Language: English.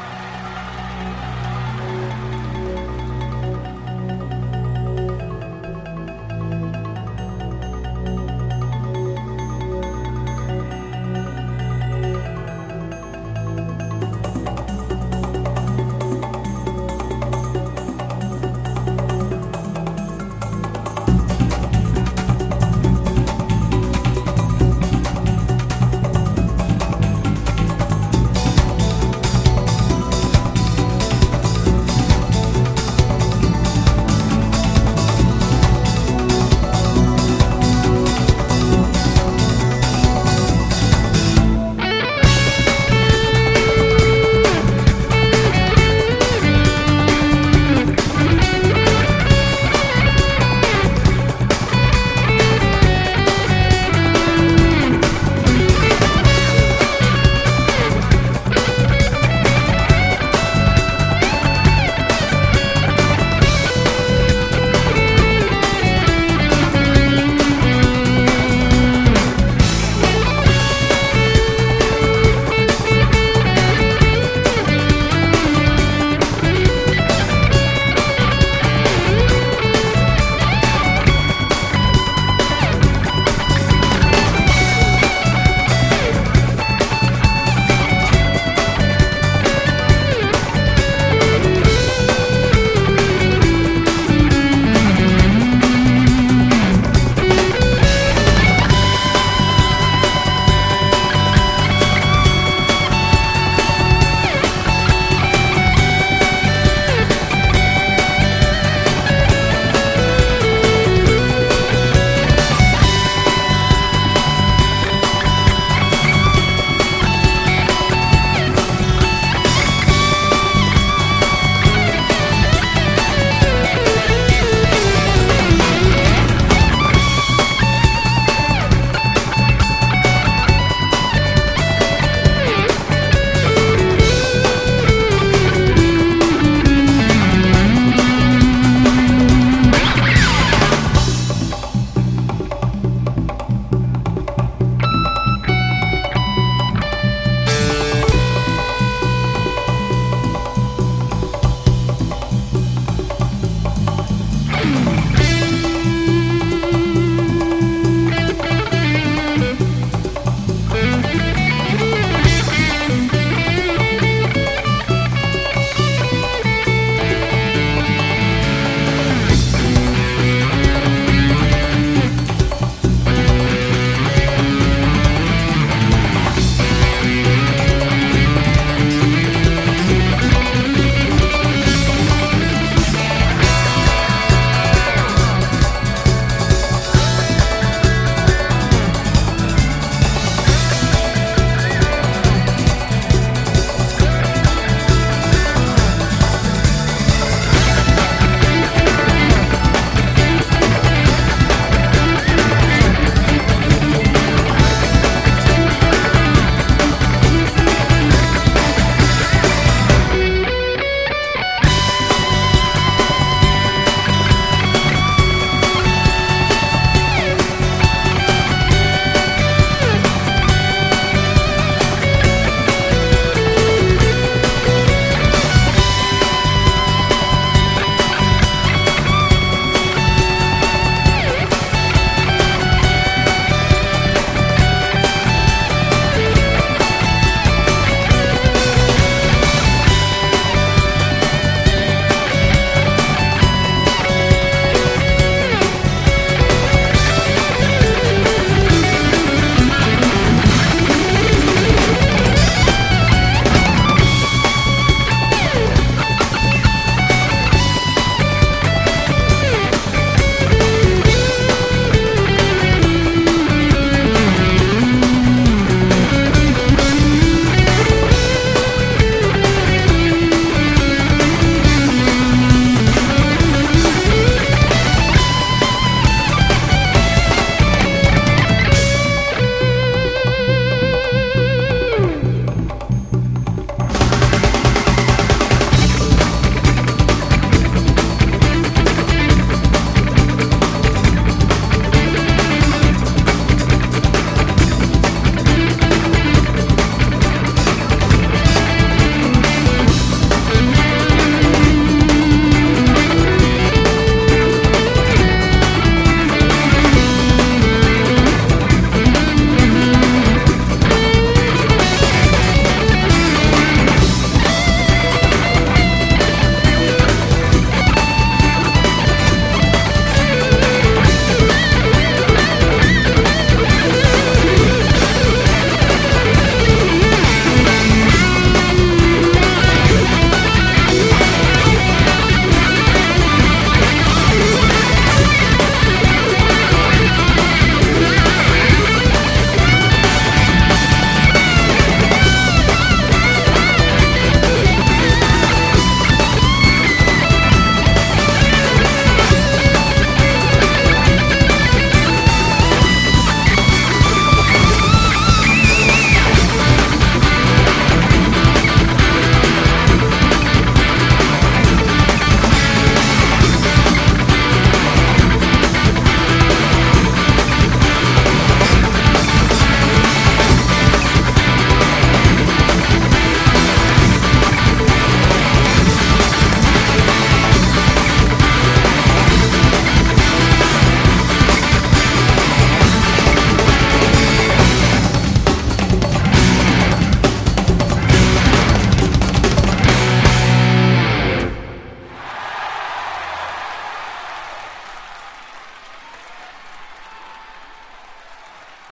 Bye.